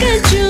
کچھ